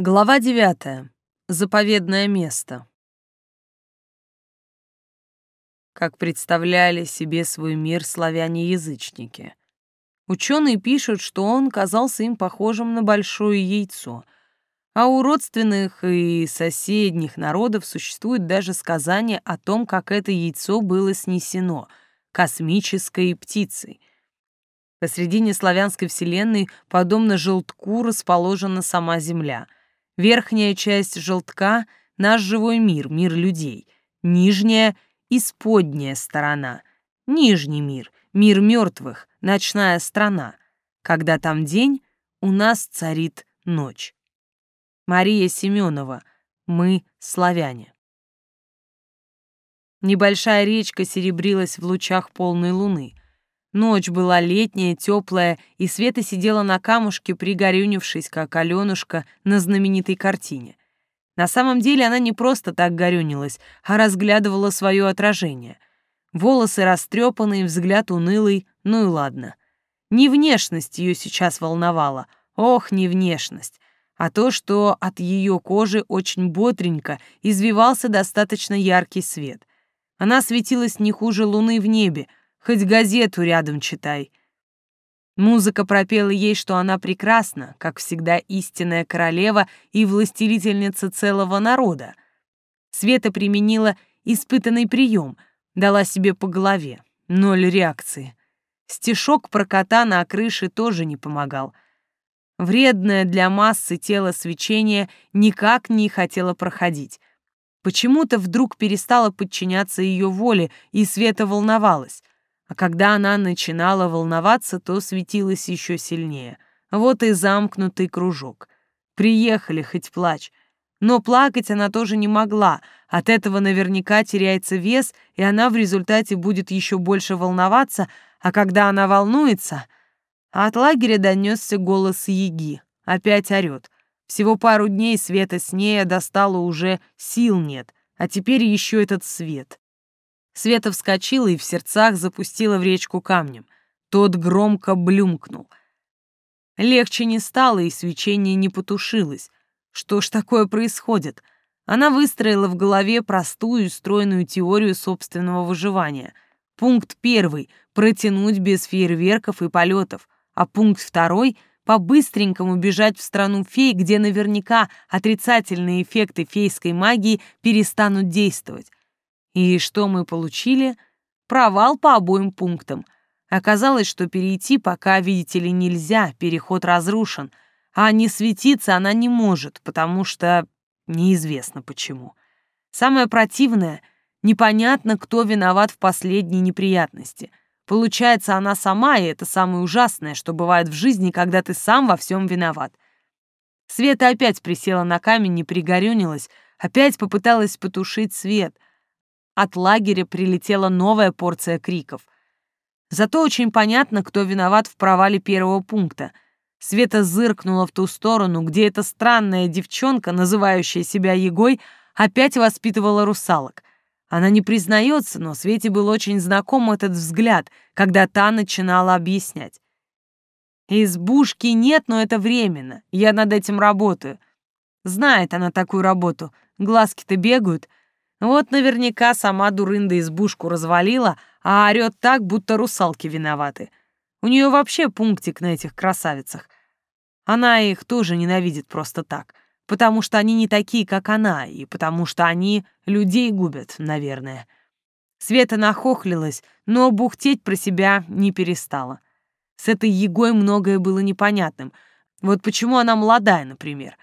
Глава девятая. Заповедное место. Как представляли себе свой мир славяне-язычники. Ученые пишут, что он казался им похожим на большое яйцо, а у родственных и соседних народов существует даже сказание о том, как это яйцо было снесено космической птицей. Посредине славянской вселенной, подобно желтку, расположена сама Земля — Верхняя часть желтка — наш живой мир, мир людей. Нижняя — исподняя сторона. Нижний мир, мир мертвых, ночная страна. Когда там день, у нас царит ночь. Мария Семенова. Мы славяне. Небольшая речка серебрилась в лучах полной луны. Ночь была летняя, теплая, и Света сидела на камушке, пригорюнившись, как Аленушка на знаменитой картине. На самом деле она не просто так горюнилась, а разглядывала свое отражение. Волосы растрепанные, взгляд унылый, ну и ладно. Не внешность ее сейчас волновала, ох, не внешность, а то, что от ее кожи очень бодренько извивался достаточно яркий свет. Она светилась не хуже луны в небе, Хоть газету рядом читай. Музыка пропела ей, что она прекрасна, как всегда истинная королева и властелительница целого народа. Света применила испытанный прием, дала себе по голове. Ноль реакции. Стишок про кота на крыше тоже не помогал. Вредное для массы тело свечение никак не хотело проходить. Почему-то вдруг перестала подчиняться ее воле, и Света волновалась. А когда она начинала волноваться, то светилась еще сильнее. Вот и замкнутый кружок. Приехали, хоть плачь. Но плакать она тоже не могла. От этого наверняка теряется вес, и она в результате будет еще больше волноваться, а когда она волнуется... от лагеря донесся голос Еги. Опять орет. Всего пару дней Света с ней достала уже сил нет, а теперь еще этот свет. Света вскочила и в сердцах запустила в речку камнем. Тот громко блюмкнул. Легче не стало, и свечение не потушилось. Что ж такое происходит? Она выстроила в голове простую и стройную теорию собственного выживания. Пункт первый — протянуть без фейерверков и полетов, а пункт второй — по-быстренькому бежать в страну фей, где наверняка отрицательные эффекты фейской магии перестанут действовать. И что мы получили? Провал по обоим пунктам. Оказалось, что перейти пока, видите ли, нельзя, переход разрушен, а не светиться она не может, потому что неизвестно почему. Самое противное — непонятно, кто виноват в последней неприятности. Получается, она сама, и это самое ужасное, что бывает в жизни, когда ты сам во всем виноват. Света опять присела на камень и пригорюнилась, опять попыталась потушить свет — от лагеря прилетела новая порция криков. Зато очень понятно, кто виноват в провале первого пункта. Света зыркнула в ту сторону, где эта странная девчонка, называющая себя Егой, опять воспитывала русалок. Она не признается, но Свете был очень знаком этот взгляд, когда та начинала объяснять. «Избушки нет, но это временно. Я над этим работаю». Знает она такую работу. Глазки-то бегают, вот наверняка сама дурында избушку развалила, а орёт так, будто русалки виноваты. У нее вообще пунктик на этих красавицах. Она их тоже ненавидит просто так, потому что они не такие, как она, и потому что они людей губят, наверное. Света нахохлилась, но бухтеть про себя не перестала. С этой Егой многое было непонятным. Вот почему она молодая, например.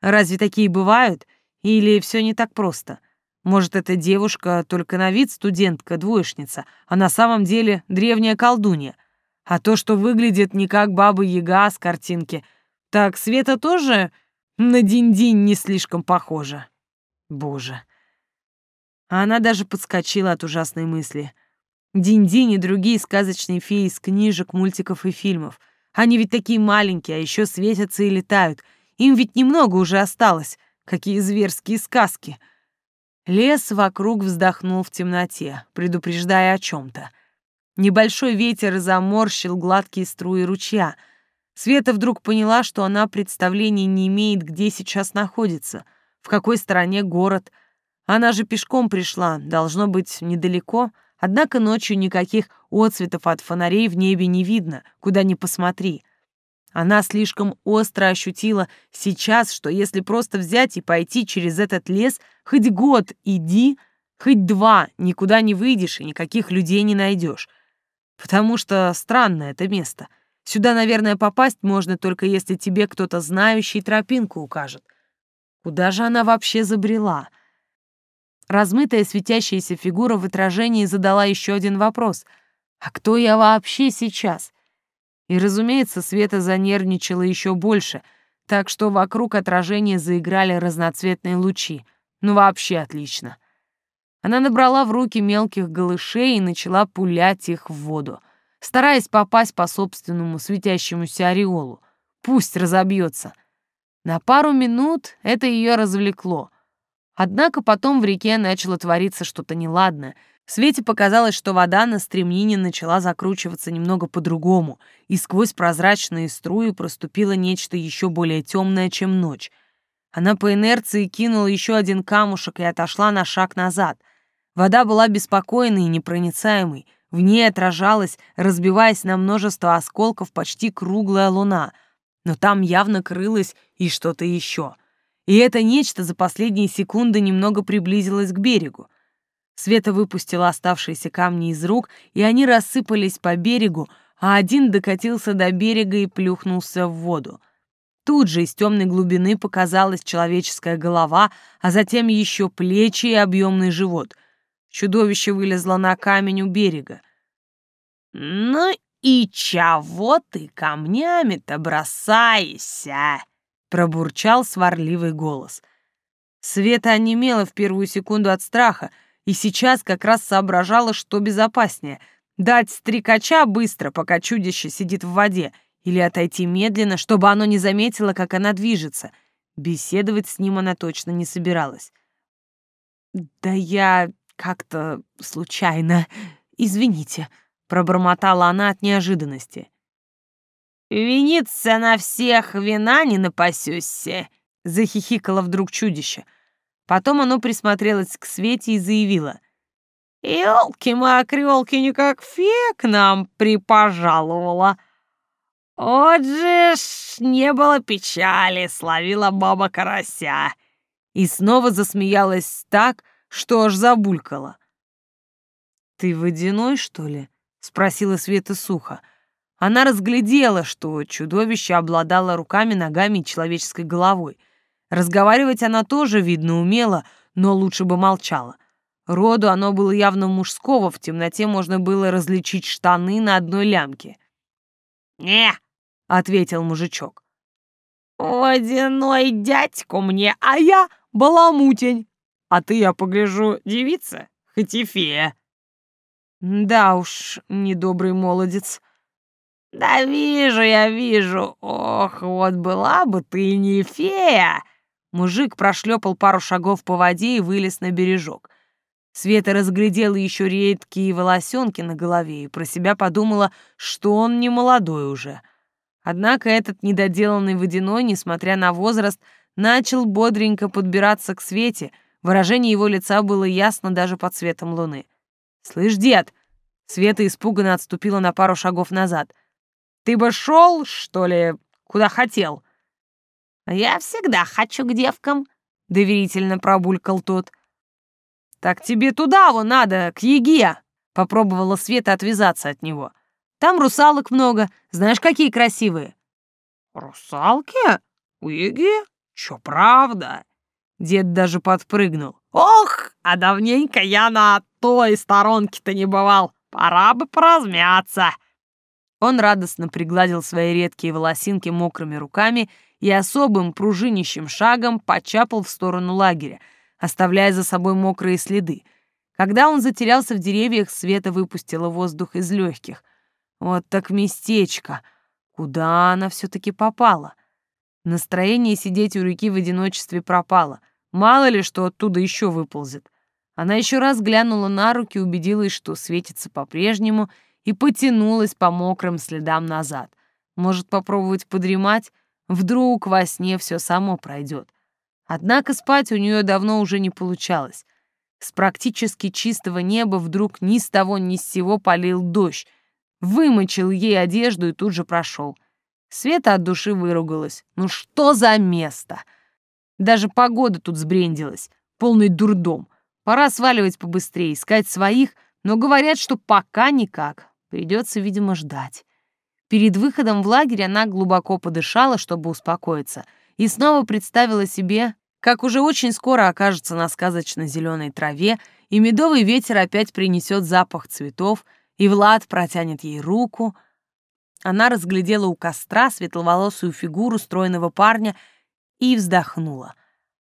Разве такие бывают? Или все не так просто? Может, эта девушка только на вид студентка-двоечница, а на самом деле древняя колдунья. А то, что выглядит не как баба-яга с картинки, так Света тоже на динь-динь не слишком похожа. Боже. А она даже подскочила от ужасной мысли. Динь-динь и другие сказочные феи из книжек, мультиков и фильмов. Они ведь такие маленькие, а еще светятся и летают. Им ведь немного уже осталось. Какие зверские сказки. — Лес вокруг вздохнул в темноте, предупреждая о чем-то. Небольшой ветер заморщил гладкие струи ручья. Света вдруг поняла, что она представления не имеет, где сейчас находится, в какой стороне город. Она же пешком пришла, должно быть, недалеко, однако ночью никаких отцветов от фонарей в небе не видно, куда ни посмотри. Она слишком остро ощутила сейчас, что если просто взять и пойти через этот лес, хоть год иди, хоть два, никуда не выйдешь и никаких людей не найдешь. Потому что странное это место — Сюда, наверное, попасть можно только если тебе кто-то знающий тропинку укажет. Куда же она вообще забрела? Размытая светящаяся фигура в отражении задала еще один вопрос. «А кто я вообще сейчас?» И, разумеется, Света занервничала еще больше, так что вокруг отражения заиграли разноцветные лучи. Ну, вообще отлично. Она набрала в руки мелких голышей и начала пулять их в воду стараясь попасть по собственному светящемуся ореолу. Пусть разобьется. На пару минут это ее развлекло. Однако потом в реке начало твориться что-то неладное. Свете показалось, что вода на стремнине начала закручиваться немного по-другому, и сквозь прозрачные струи проступило нечто еще более темное, чем ночь. Она по инерции кинула еще один камушек и отошла на шаг назад. Вода была беспокойной и непроницаемой, в ней отражалась, разбиваясь на множество осколков, почти круглая луна. Но там явно крылось и что-то еще. И это нечто за последние секунды немного приблизилось к берегу. Света выпустила оставшиеся камни из рук, и они рассыпались по берегу, а один докатился до берега и плюхнулся в воду. Тут же из темной глубины показалась человеческая голова, а затем еще плечи и объемный живот. Чудовище вылезло на камень у берега. «Ну и чего ты камнями-то бросаешься?» — пробурчал сварливый голос. Света онемела в первую секунду от страха и сейчас как раз соображала, что безопаснее — дать стрекача быстро, пока чудище сидит в воде, или отойти медленно, чтобы оно не заметило, как она движется. Беседовать с ним она точно не собиралась. «Да я как-то случайно. Извините», пробормотала она от неожиданности. «Виниться на всех вина не напасешься», — захихикало вдруг чудище. Потом оно присмотрелось к Свете и заявило. «Елки-макрёлки, никак фея к нам припожаловала. Вот же ж не было печали, словила баба карася». И снова засмеялась так, что аж забулькала. «Ты водяной, что ли?» — спросила Света сухо. Она разглядела, что чудовище обладало руками, ногами и человеческой головой. Разговаривать она тоже, видно, умела, но лучше бы молчала. Роду оно было явно мужского, в темноте можно было различить штаны на одной лямке. «Не», — ответил мужичок. «Водяной дядьку мне, а я баламутень. А ты, я погляжу, девица, хоть и фея». Да уж, недобрый молодец. Да вижу я, вижу. Ох, вот была бы ты не фея. Мужик прошлепал пару шагов по воде и вылез на бережок. Света разглядела еще редкие волосенки на голове и про себя подумала, что он не молодой уже. Однако этот недоделанный водяной, несмотря на возраст, начал бодренько подбираться к Свете, выражение его лица было ясно даже под светом луны. «Слышь, дед!» Света испуганно отступила на пару шагов назад. «Ты бы шел, что ли, куда хотел?» «Я всегда хочу к девкам», — доверительно пробулькал тот. «Так тебе туда вон надо, к Еге!» — попробовала Света отвязаться от него. «Там русалок много, знаешь, какие красивые». «Русалки? У Еге? Чё, правда?» Дед даже подпрыгнул. «Ох, а давненько я на той сторонке-то не бывал. Пора бы поразмяться». Он радостно пригладил свои редкие волосинки мокрыми руками и особым пружинищим шагом почапал в сторону лагеря, оставляя за собой мокрые следы. Когда он затерялся в деревьях, Света выпустила воздух из легких. Вот так местечко! Куда она все-таки попала? Настроение сидеть у реки в одиночестве пропало. Мало ли, что оттуда еще выползет. Она еще раз глянула на руки, убедилась, что светится по-прежнему, и потянулась по мокрым следам назад. Может, попробовать подремать? Вдруг во сне все само пройдет. Однако спать у нее давно уже не получалось. С практически чистого неба вдруг ни с того ни с сего полил дождь, вымочил ей одежду и тут же прошел. Света от души выругалась. Ну что за место? Даже погода тут сбрендилась. Полный дурдом. Пора сваливать побыстрее, искать своих, но говорят, что пока никак. Придется, видимо, ждать. Перед выходом в лагерь она глубоко подышала, чтобы успокоиться, и снова представила себе, как уже очень скоро окажется на сказочно зеленой траве, и медовый ветер опять принесет запах цветов, и Влад протянет ей руку. Она разглядела у костра светловолосую фигуру стройного парня и вздохнула.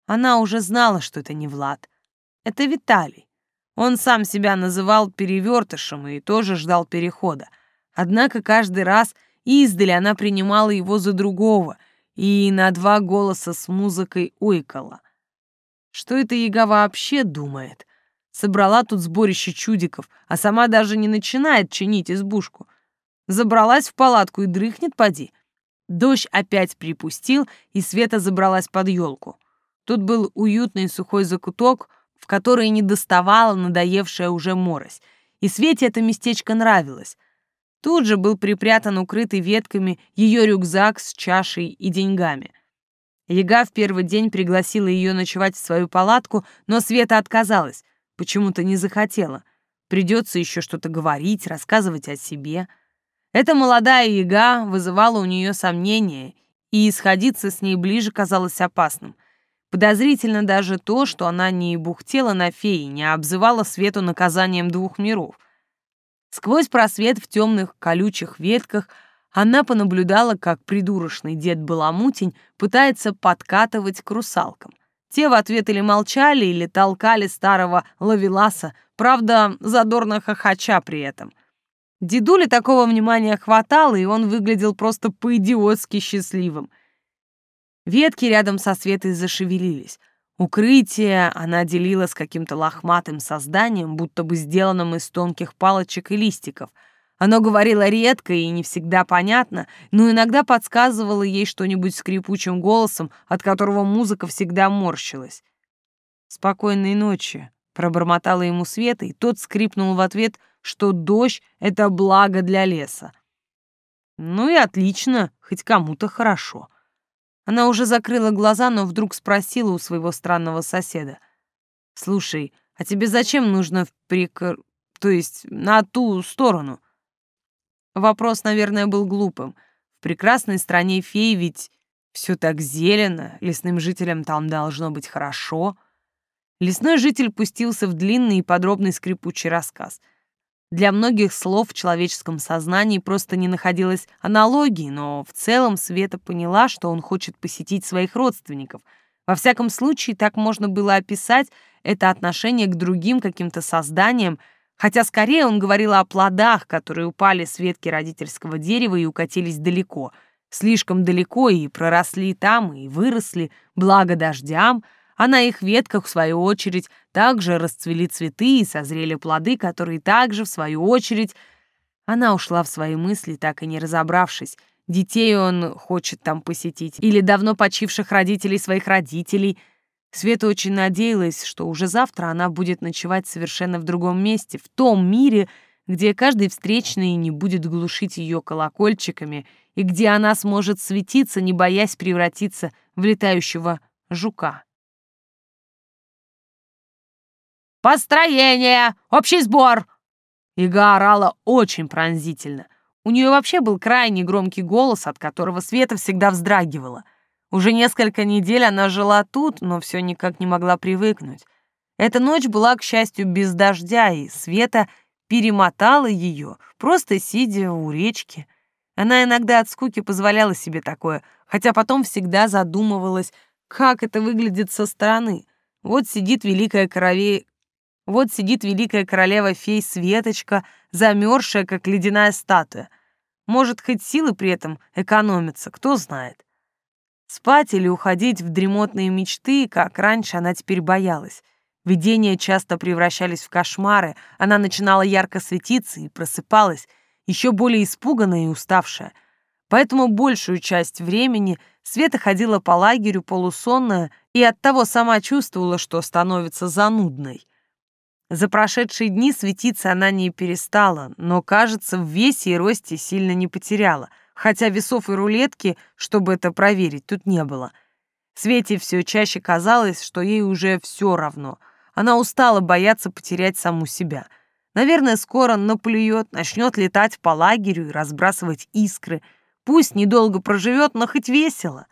Она уже знала, что это не Влад. Это Виталий. Он сам себя называл перевертышем и тоже ждал перехода. Однако каждый раз издали она принимала его за другого и на два голоса с музыкой ойкала. Что это яга вообще думает? Собрала тут сборище чудиков, а сама даже не начинает чинить избушку. Забралась в палатку и дрыхнет поди. Дождь опять припустил, и Света забралась под елку. Тут был уютный сухой закуток — в которые не доставала надоевшая уже морось, и Свете это местечко нравилось. Тут же был припрятан укрытый ветками ее рюкзак с чашей и деньгами. Яга в первый день пригласила ее ночевать в свою палатку, но Света отказалась, почему-то не захотела. Придется еще что-то говорить, рассказывать о себе. Эта молодая яга вызывала у нее сомнения, и исходиться с ней ближе казалось опасным — Подозрительно даже то, что она не бухтела на феи, не обзывала Свету наказанием двух миров. Сквозь просвет в темных колючих ветках она понаблюдала, как придурочный дед Баламутень пытается подкатывать к русалкам. Те в ответ или молчали, или толкали старого лавеласа, правда, задорно хохоча при этом. Дедуле такого внимания хватало, и он выглядел просто по-идиотски счастливым. Ветки рядом со Светой зашевелились. Укрытие она делила с каким-то лохматым созданием, будто бы сделанным из тонких палочек и листиков. Оно говорило редко и не всегда понятно, но иногда подсказывало ей что-нибудь скрипучим голосом, от которого музыка всегда морщилась. «Спокойной ночи», — пробормотала ему Света, и тот скрипнул в ответ, что дождь — это благо для леса. «Ну и отлично, хоть кому-то хорошо». Она уже закрыла глаза, но вдруг спросила у своего странного соседа. «Слушай, а тебе зачем нужно в прикр... то есть на ту сторону?» Вопрос, наверное, был глупым. В прекрасной стране фей ведь все так зелено, лесным жителям там должно быть хорошо. Лесной житель пустился в длинный и подробный скрипучий рассказ — для многих слов в человеческом сознании просто не находилось аналогии, но в целом Света поняла, что он хочет посетить своих родственников. Во всяком случае, так можно было описать это отношение к другим каким-то созданиям, хотя скорее он говорил о плодах, которые упали с ветки родительского дерева и укатились далеко, слишком далеко и проросли там, и выросли, благо дождям — а на их ветках, в свою очередь, также расцвели цветы и созрели плоды, которые также, в свою очередь... Она ушла в свои мысли, так и не разобравшись, детей он хочет там посетить, или давно почивших родителей своих родителей. Света очень надеялась, что уже завтра она будет ночевать совершенно в другом месте, в том мире, где каждый встречный не будет глушить ее колокольчиками и где она сможет светиться, не боясь превратиться в летающего жука. «Построение! Общий сбор!» Ига орала очень пронзительно. У нее вообще был крайне громкий голос, от которого Света всегда вздрагивала. Уже несколько недель она жила тут, но все никак не могла привыкнуть. Эта ночь была, к счастью, без дождя, и Света перемотала ее, просто сидя у речки. Она иногда от скуки позволяла себе такое, хотя потом всегда задумывалась, как это выглядит со стороны. Вот сидит великая корове вот сидит великая королева-фей Светочка, замерзшая, как ледяная статуя. Может, хоть силы при этом экономятся, кто знает. Спать или уходить в дремотные мечты, как раньше, она теперь боялась. Видения часто превращались в кошмары, она начинала ярко светиться и просыпалась, еще более испуганная и уставшая. Поэтому большую часть времени Света ходила по лагерю полусонная и оттого сама чувствовала, что становится занудной. За прошедшие дни светиться она не перестала, но, кажется, в весе и росте сильно не потеряла, хотя весов и рулетки, чтобы это проверить, тут не было. Свете все чаще казалось, что ей уже все равно. Она устала бояться потерять саму себя. Наверное, скоро наплюет, начнет летать по лагерю и разбрасывать искры. Пусть недолго проживет, но хоть весело.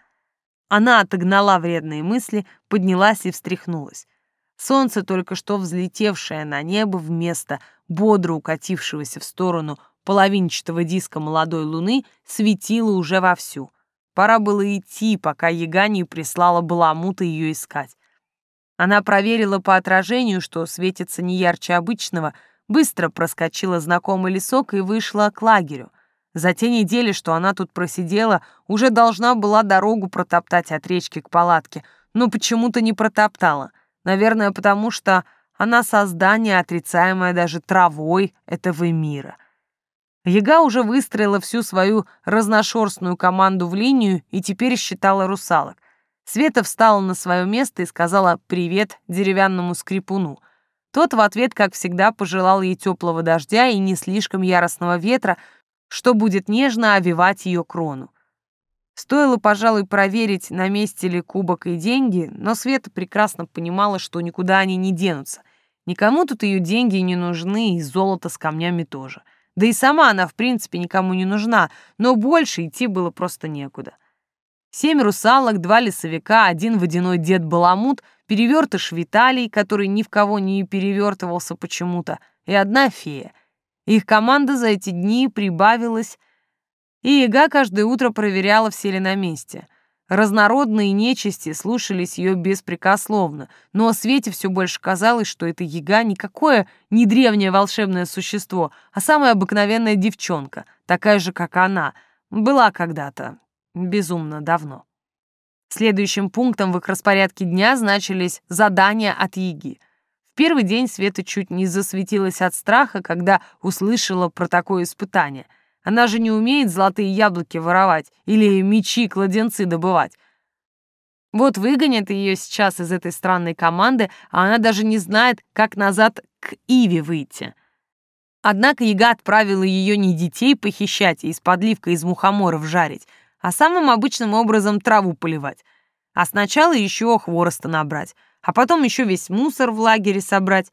Она отогнала вредные мысли, поднялась и встряхнулась. Солнце, только что взлетевшее на небо вместо бодро укатившегося в сторону половинчатого диска молодой луны, светило уже вовсю. Пора было идти, пока яга не прислала Баламута ее искать. Она проверила по отражению, что светится не ярче обычного, быстро проскочила знакомый лесок и вышла к лагерю. За те недели, что она тут просидела, уже должна была дорогу протоптать от речки к палатке, но почему-то не протоптала. Наверное, потому что она создание, отрицаемое даже травой этого мира. Яга уже выстроила всю свою разношерстную команду в линию и теперь считала русалок. Света встала на свое место и сказала «привет» деревянному скрипуну. Тот в ответ, как всегда, пожелал ей теплого дождя и не слишком яростного ветра, что будет нежно овивать ее крону. Стоило, пожалуй, проверить, на месте ли кубок и деньги, но Света прекрасно понимала, что никуда они не денутся. Никому тут ее деньги не нужны, и золото с камнями тоже. Да и сама она, в принципе, никому не нужна, но больше идти было просто некуда. Семь русалок, два лесовика, один водяной дед Баламут, перевертыш Виталий, который ни в кого не перевертывался почему-то, и одна фея. Их команда за эти дни прибавилась и Яга каждое утро проверяла, все ли на месте. Разнородные нечисти слушались ее беспрекословно, но Свете все больше казалось, что эта Яга никакое не древнее волшебное существо, а самая обыкновенная девчонка, такая же, как она, была когда-то, безумно давно. Следующим пунктом в их распорядке дня значились задания от Яги. В первый день Света чуть не засветилась от страха, когда услышала про такое испытание — она же не умеет золотые яблоки воровать или мечи-кладенцы добывать. Вот выгонят ее сейчас из этой странной команды, а она даже не знает, как назад к Иве выйти. Однако Яга отправила ее не детей похищать и из подливка из мухоморов жарить, а самым обычным образом траву поливать. А сначала еще хвороста набрать, а потом еще весь мусор в лагере собрать.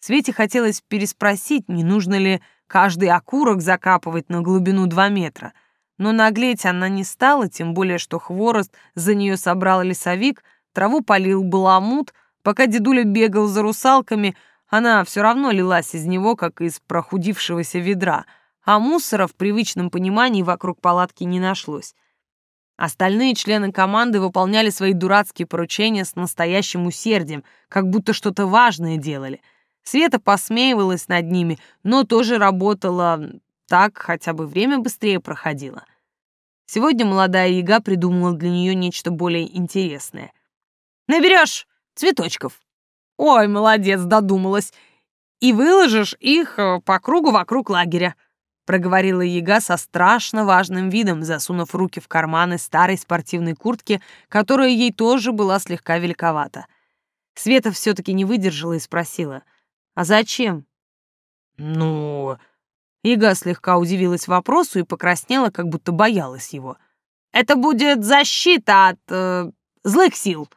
Свете хотелось переспросить, не нужно ли каждый окурок закапывать на глубину два метра. Но наглеть она не стала, тем более, что хворост за нее собрал лесовик, траву полил баламут, пока дедуля бегал за русалками, она все равно лилась из него, как из прохудившегося ведра, а мусора в привычном понимании вокруг палатки не нашлось. Остальные члены команды выполняли свои дурацкие поручения с настоящим усердием, как будто что-то важное делали — Света посмеивалась над ними, но тоже работала так, хотя бы время быстрее проходило. Сегодня молодая яга придумала для нее нечто более интересное. «Наберешь цветочков». «Ой, молодец, додумалась. И выложишь их э, по кругу вокруг лагеря», проговорила яга со страшно важным видом, засунув руки в карманы старой спортивной куртки, которая ей тоже была слегка великовата. Света все-таки не выдержала и спросила — а зачем? Ну... Ига слегка удивилась вопросу и покраснела, как будто боялась его. Это будет защита от э, злых сил.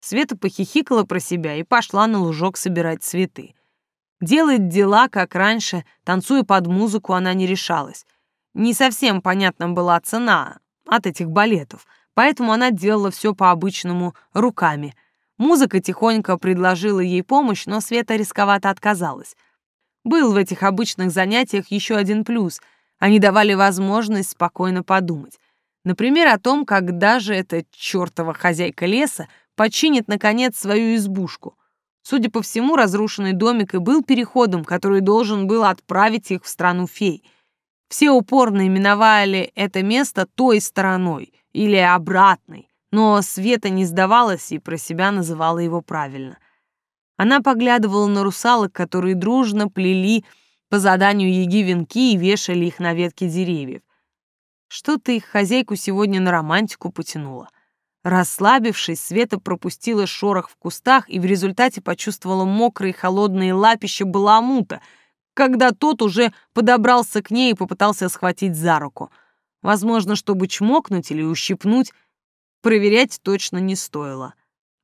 Света похихикала про себя и пошла на лужок собирать цветы. Делать дела, как раньше, танцуя под музыку, она не решалась. Не совсем понятна была цена от этих балетов, поэтому она делала все по-обычному руками — Музыка тихонько предложила ей помощь, но Света рисковато отказалась. Был в этих обычных занятиях еще один плюс. Они давали возможность спокойно подумать. Например, о том, когда же эта чертова хозяйка леса починит, наконец, свою избушку. Судя по всему, разрушенный домик и был переходом, который должен был отправить их в страну фей. Все упорно именовали это место той стороной или обратной. Но Света не сдавалась и про себя называла его правильно. Она поглядывала на русалок, которые дружно плели по заданию еги венки и вешали их на ветки деревьев. Что-то их хозяйку сегодня на романтику потянуло. Расслабившись, Света пропустила шорох в кустах и в результате почувствовала мокрые холодные лапища баламута, когда тот уже подобрался к ней и попытался схватить за руку. Возможно, чтобы чмокнуть или ущипнуть, проверять точно не стоило.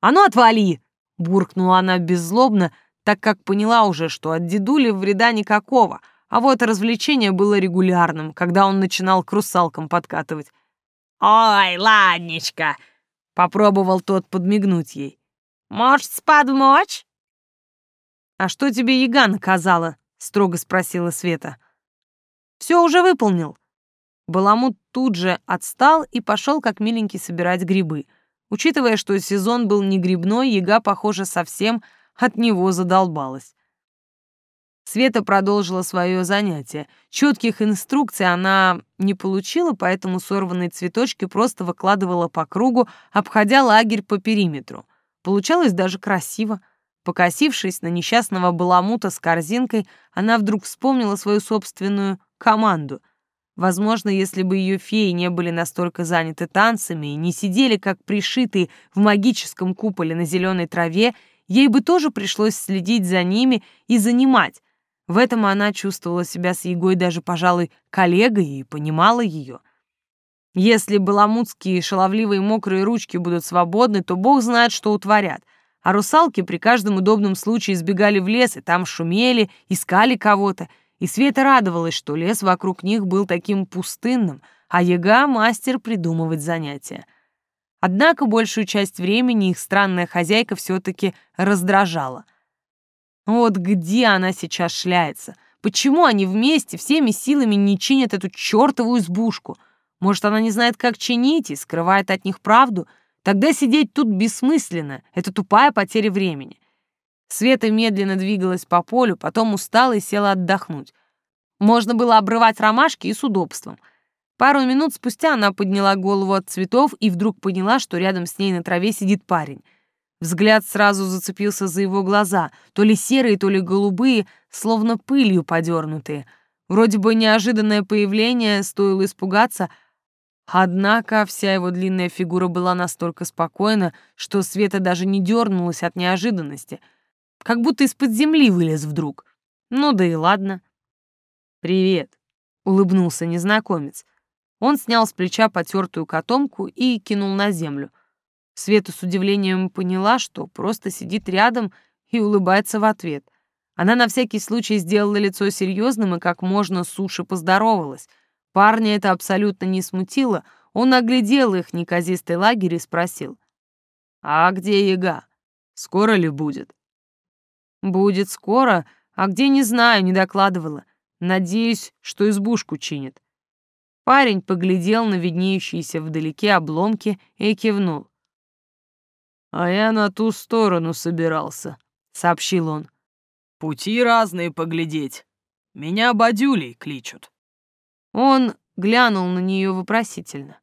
«А ну отвали!» — буркнула она беззлобно, так как поняла уже, что от дедули вреда никакого, а вот развлечение было регулярным, когда он начинал к русалкам подкатывать. «Ой, ладничка!» — попробовал тот подмигнуть ей. «Может, сподмочь?» «А что тебе яга наказала?» — строго спросила Света. «Все уже выполнил». Баламут тут же отстал и пошел как миленький собирать грибы. Учитывая, что сезон был не грибной, яга, похоже, совсем от него задолбалась. Света продолжила свое занятие. Четких инструкций она не получила, поэтому сорванные цветочки просто выкладывала по кругу, обходя лагерь по периметру. Получалось даже красиво. Покосившись на несчастного баламута с корзинкой, она вдруг вспомнила свою собственную команду. Возможно, если бы ее феи не были настолько заняты танцами и не сидели как пришитые в магическом куполе на зеленой траве, ей бы тоже пришлось следить за ними и занимать. В этом она чувствовала себя с Егой даже, пожалуй, коллегой и понимала ее. Если баламутские шаловливые мокрые ручки будут свободны, то бог знает, что утворят. А русалки при каждом удобном случае избегали в лес, и там шумели, искали кого-то. И Света радовалась, что лес вокруг них был таким пустынным, а Яга — мастер придумывать занятия. Однако большую часть времени их странная хозяйка все-таки раздражала. Вот где она сейчас шляется? Почему они вместе всеми силами не чинят эту чертову избушку? Может, она не знает, как чинить и скрывает от них правду? Тогда сидеть тут бессмысленно, это тупая потеря времени. Света медленно двигалась по полю, потом устала и села отдохнуть. Можно было обрывать ромашки и с удобством — Пару минут спустя она подняла голову от цветов и вдруг поняла, что рядом с ней на траве сидит парень. Взгляд сразу зацепился за его глаза, то ли серые, то ли голубые, словно пылью подернутые. Вроде бы неожиданное появление, стоило испугаться, однако вся его длинная фигура была настолько спокойна, что Света даже не дернулась от неожиданности, как будто из-под земли вылез вдруг. Ну да и ладно. «Привет», — улыбнулся незнакомец. Он снял с плеча потертую котомку и кинул на землю. Света с удивлением поняла, что просто сидит рядом и улыбается в ответ. Она на всякий случай сделала лицо серьезным и как можно суше поздоровалась. Парня это абсолютно не смутило. Он оглядел их неказистый лагерь и спросил. «А где яга? Скоро ли будет?» «Будет скоро, а где не знаю, не докладывала. Надеюсь, что избушку чинит. Парень поглядел на виднеющиеся вдалеке обломки и кивнул. «А я на ту сторону собирался», — сообщил он. «Пути разные поглядеть. Меня бадюлей кличут». Он глянул на нее вопросительно.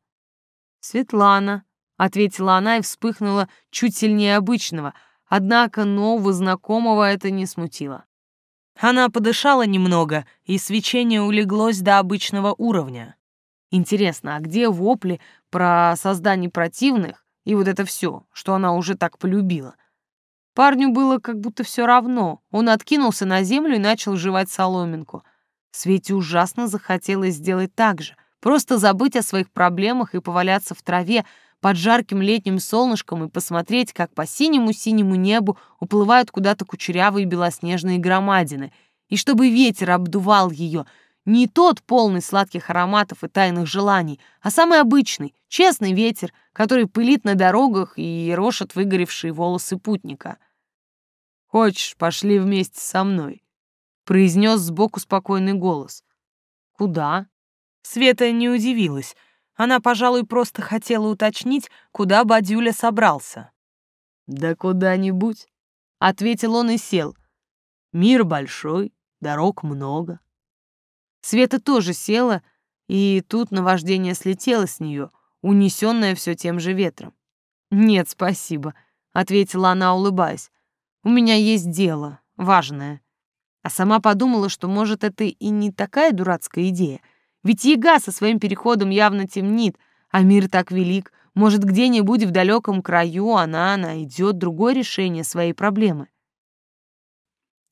«Светлана», — ответила она и вспыхнула чуть сильнее обычного, однако нового знакомого это не смутило. Она подышала немного, и свечение улеглось до обычного уровня. Интересно, а где вопли про создание противных и вот это все, что она уже так полюбила? Парню было как будто все равно. Он откинулся на землю и начал жевать соломинку. Свете ужасно захотелось сделать так же. Просто забыть о своих проблемах и поваляться в траве под жарким летним солнышком и посмотреть, как по синему-синему небу уплывают куда-то кучерявые белоснежные громадины. И чтобы ветер обдувал ее — не тот полный сладких ароматов и тайных желаний, а самый обычный, честный ветер, который пылит на дорогах и рошит выгоревшие волосы путника. «Хочешь, пошли вместе со мной?» — произнес сбоку спокойный голос. «Куда?» Света не удивилась. Она, пожалуй, просто хотела уточнить, куда Бадюля собрался. «Да куда-нибудь», — ответил он и сел. «Мир большой, дорог много, Света тоже села, и тут наваждение слетело с нее, унесенное все тем же ветром. «Нет, спасибо», — ответила она, улыбаясь. «У меня есть дело, важное». А сама подумала, что, может, это и не такая дурацкая идея. Ведь яга со своим переходом явно темнит, а мир так велик. Может, где-нибудь в далеком краю она найдет другое решение своей проблемы.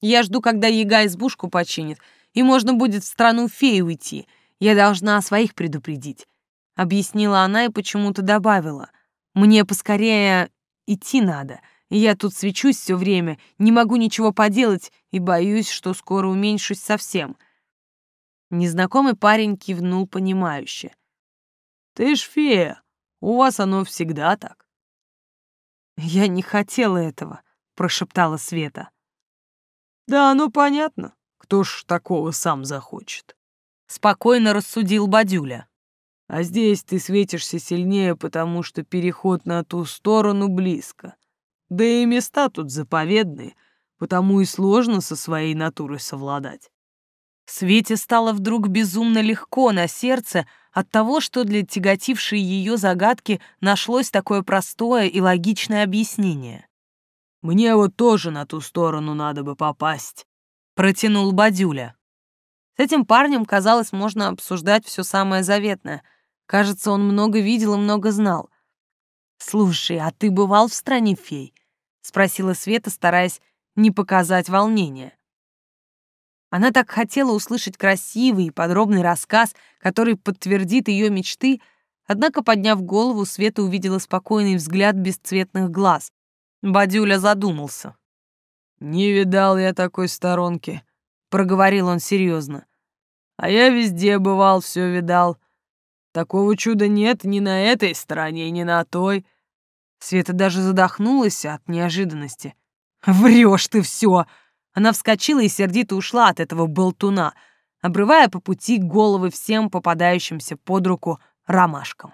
Я жду, когда яга избушку починит, и можно будет в страну феи уйти. Я должна о своих предупредить. Объяснила она и почему-то добавила. Мне поскорее идти надо. Я тут свечусь все время, не могу ничего поделать и боюсь, что скоро уменьшусь совсем. Незнакомый парень кивнул понимающе. «Ты ж фея, у вас оно всегда так». «Я не хотела этого», — прошептала Света. «Да, ну понятно. Кто ж такого сам захочет?» Спокойно рассудил Бадюля. «А здесь ты светишься сильнее, потому что переход на ту сторону близко. Да и места тут заповедные, потому и сложно со своей натурой совладать». Свете стало вдруг безумно легко на сердце от того, что для тяготившей ее загадки нашлось такое простое и логичное объяснение. Мне вот тоже на ту сторону надо бы попасть», — протянул Бадюля. С этим парнем, казалось, можно обсуждать все самое заветное. Кажется, он много видел и много знал. «Слушай, а ты бывал в стране фей?» — спросила Света, стараясь не показать волнения. Она так хотела услышать красивый и подробный рассказ, который подтвердит ее мечты, однако, подняв голову, Света увидела спокойный взгляд бесцветных глаз, Бадюля задумался. «Не видал я такой сторонки», — проговорил он серьезно. «А я везде бывал, все видал. Такого чуда нет ни на этой стороне, ни на той». Света даже задохнулась от неожиданности. «Врешь ты все!» Она вскочила и сердито ушла от этого болтуна, обрывая по пути головы всем попадающимся под руку ромашкам.